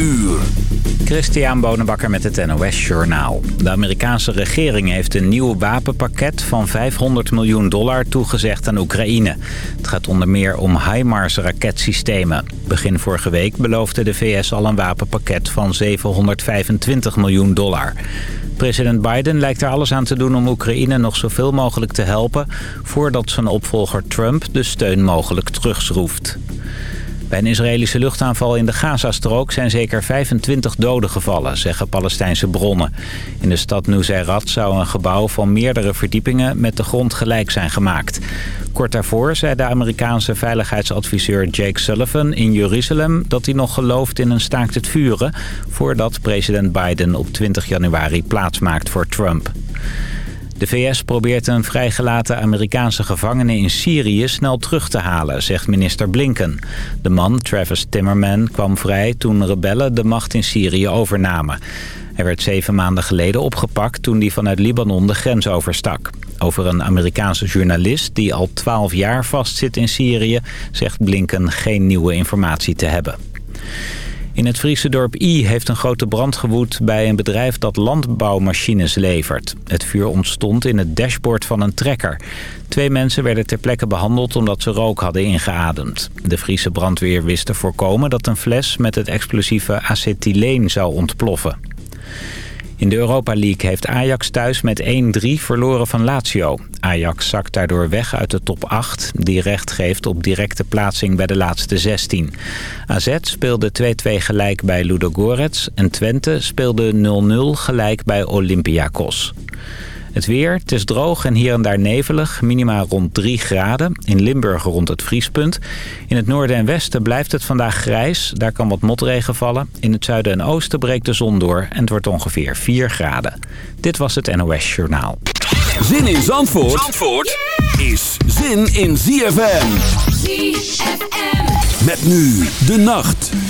uur. Christian Bonenbakker met het NOS Journaal. De Amerikaanse regering heeft een nieuw wapenpakket van 500 miljoen dollar toegezegd aan Oekraïne. Het gaat onder meer om HIMARS raketsystemen. Begin vorige week beloofde de VS al een wapenpakket van 725 miljoen dollar. President Biden lijkt er alles aan te doen om Oekraïne nog zoveel mogelijk te helpen... voordat zijn opvolger Trump de steun mogelijk terugschroeft. Bij een Israëlische luchtaanval in de Gazastrook zijn zeker 25 doden gevallen, zeggen Palestijnse bronnen. In de stad Nusayrat zou een gebouw van meerdere verdiepingen met de grond gelijk zijn gemaakt. Kort daarvoor zei de Amerikaanse veiligheidsadviseur Jake Sullivan in Jeruzalem dat hij nog gelooft in een staakt het vuren voordat president Biden op 20 januari plaatsmaakt voor Trump. De VS probeert een vrijgelaten Amerikaanse gevangene in Syrië snel terug te halen, zegt minister Blinken. De man, Travis Timmerman, kwam vrij toen rebellen de macht in Syrië overnamen. Hij werd zeven maanden geleden opgepakt toen hij vanuit Libanon de grens overstak. Over een Amerikaanse journalist die al twaalf jaar vastzit in Syrië... zegt Blinken geen nieuwe informatie te hebben. In het Friese dorp I heeft een grote brand gewoed bij een bedrijf dat landbouwmachines levert. Het vuur ontstond in het dashboard van een trekker. Twee mensen werden ter plekke behandeld omdat ze rook hadden ingeademd. De Friese brandweer wist te voorkomen dat een fles met het explosieve acetyleen zou ontploffen. In de Europa League heeft Ajax thuis met 1-3 verloren van Lazio. Ajax zakt daardoor weg uit de top 8, die recht geeft op directe plaatsing bij de laatste 16. AZ speelde 2-2 gelijk bij Ludogorets en Twente speelde 0-0 gelijk bij Olympiakos. Het weer, het is droog en hier en daar nevelig. Minima rond 3 graden. In Limburg rond het vriespunt. In het noorden en westen blijft het vandaag grijs. Daar kan wat motregen vallen. In het zuiden en oosten breekt de zon door. En het wordt ongeveer 4 graden. Dit was het NOS Journaal. Zin in Zandvoort, Zandvoort is zin in ZFM. ZFM. Met nu de nacht.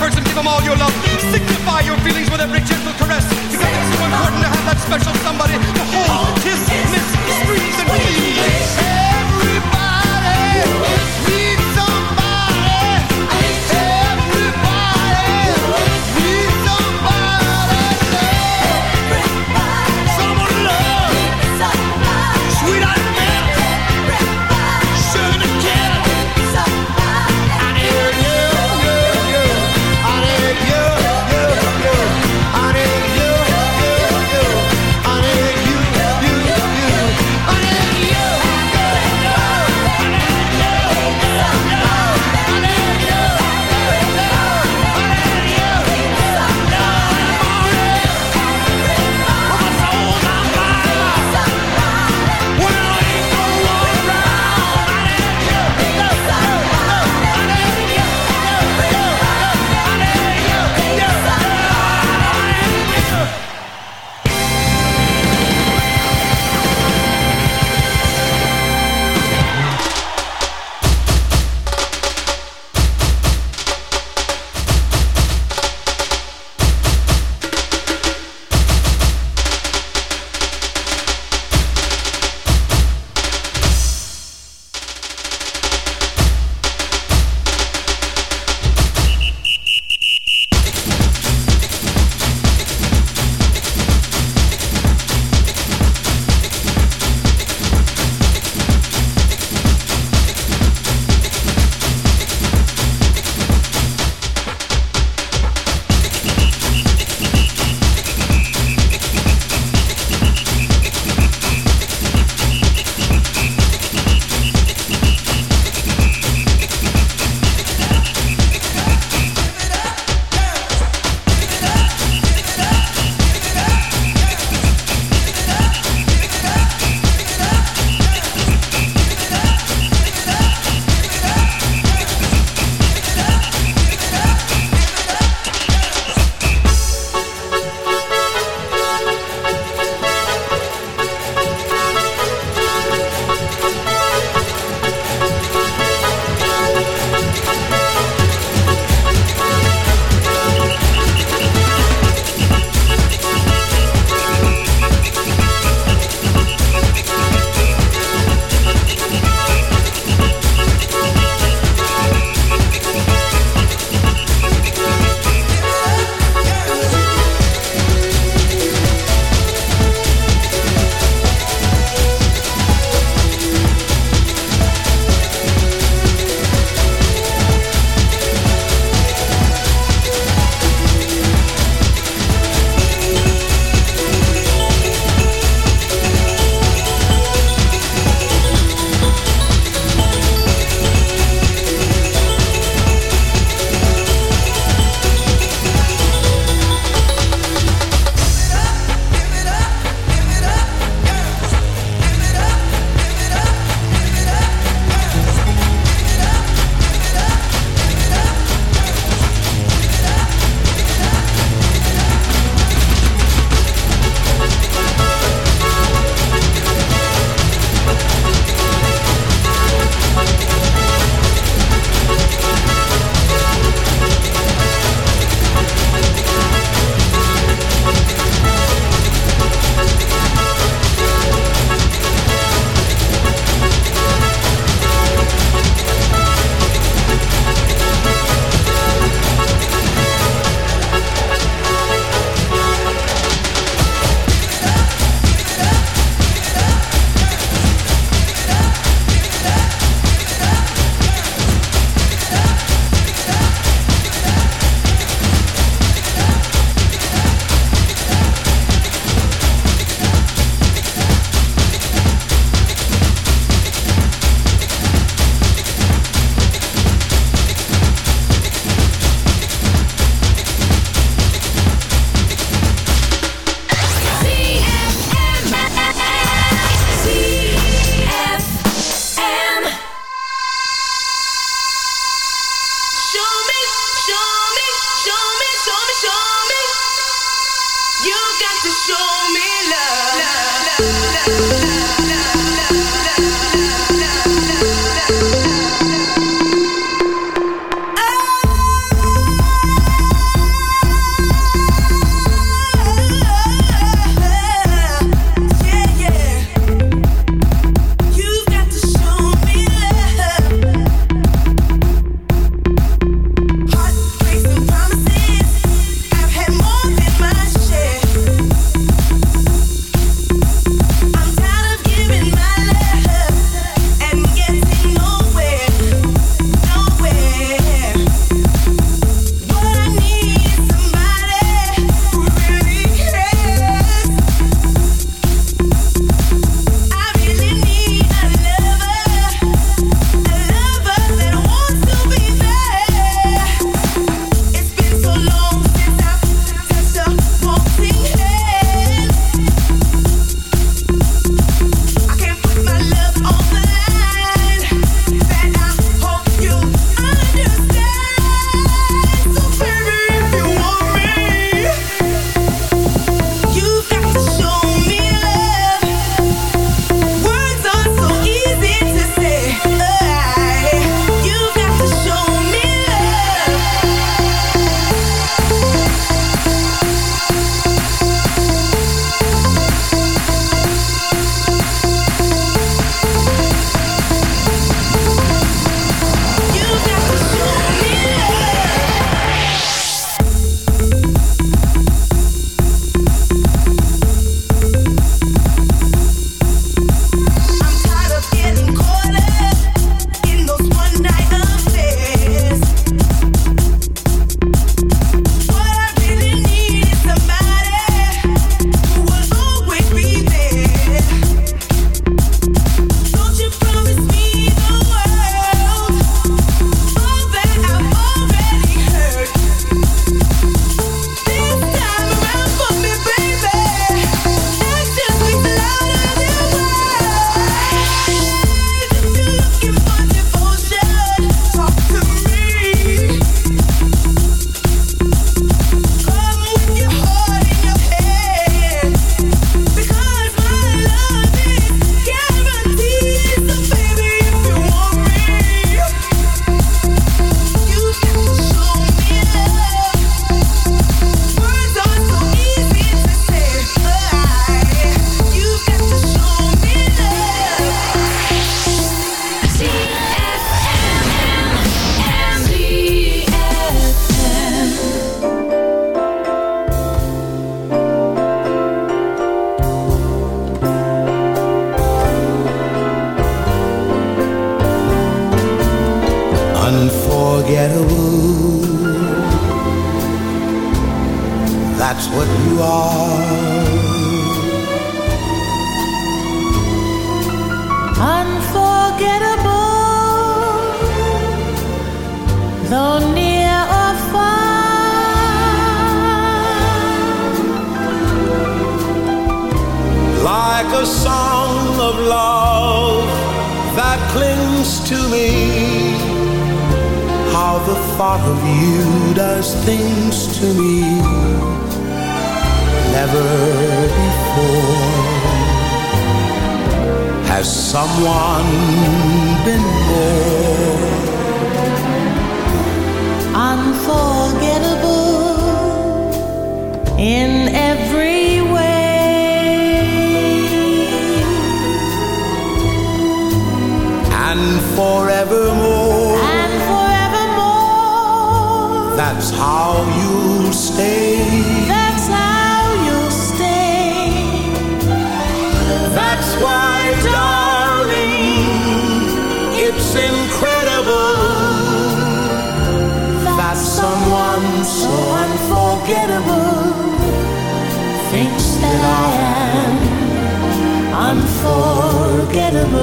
efforts give them all your love. Signify your feelings with every gentle caress. Because it's so important to have that special someone.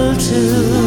Unforgettable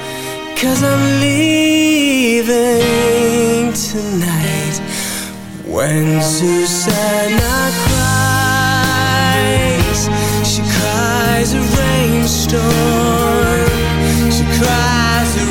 Cause I'm leaving tonight. When Susanna cries She cries a rainstorm. She cries a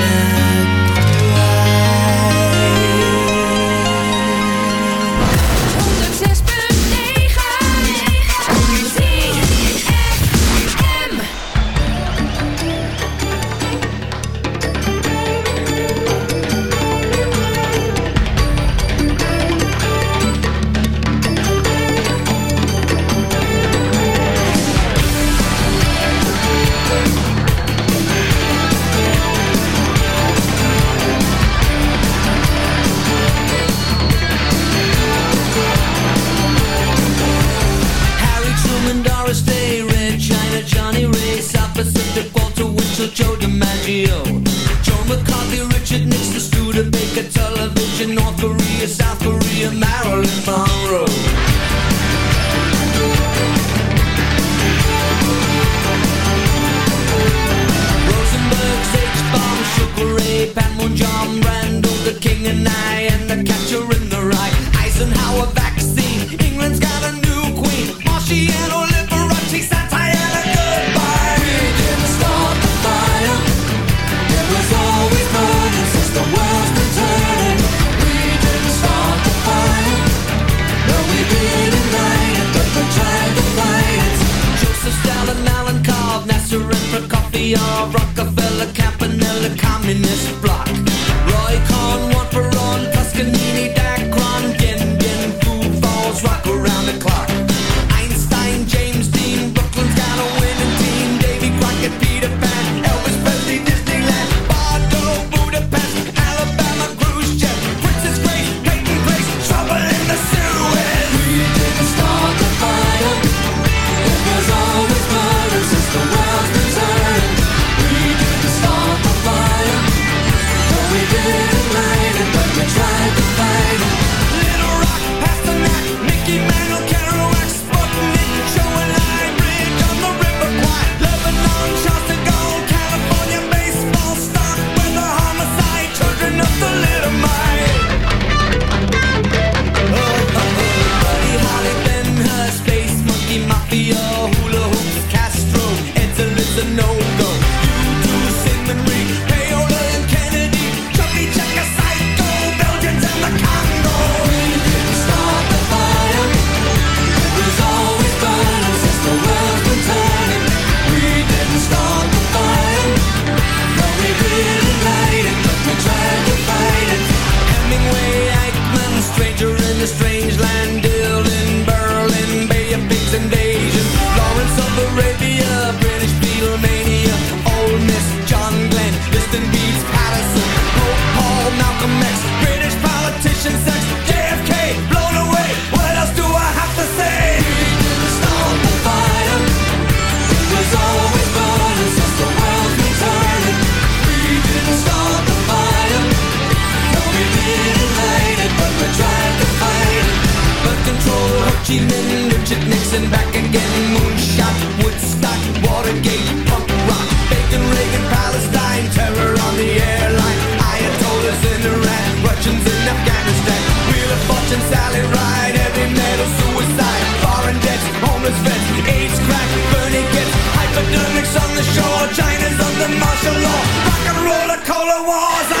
我操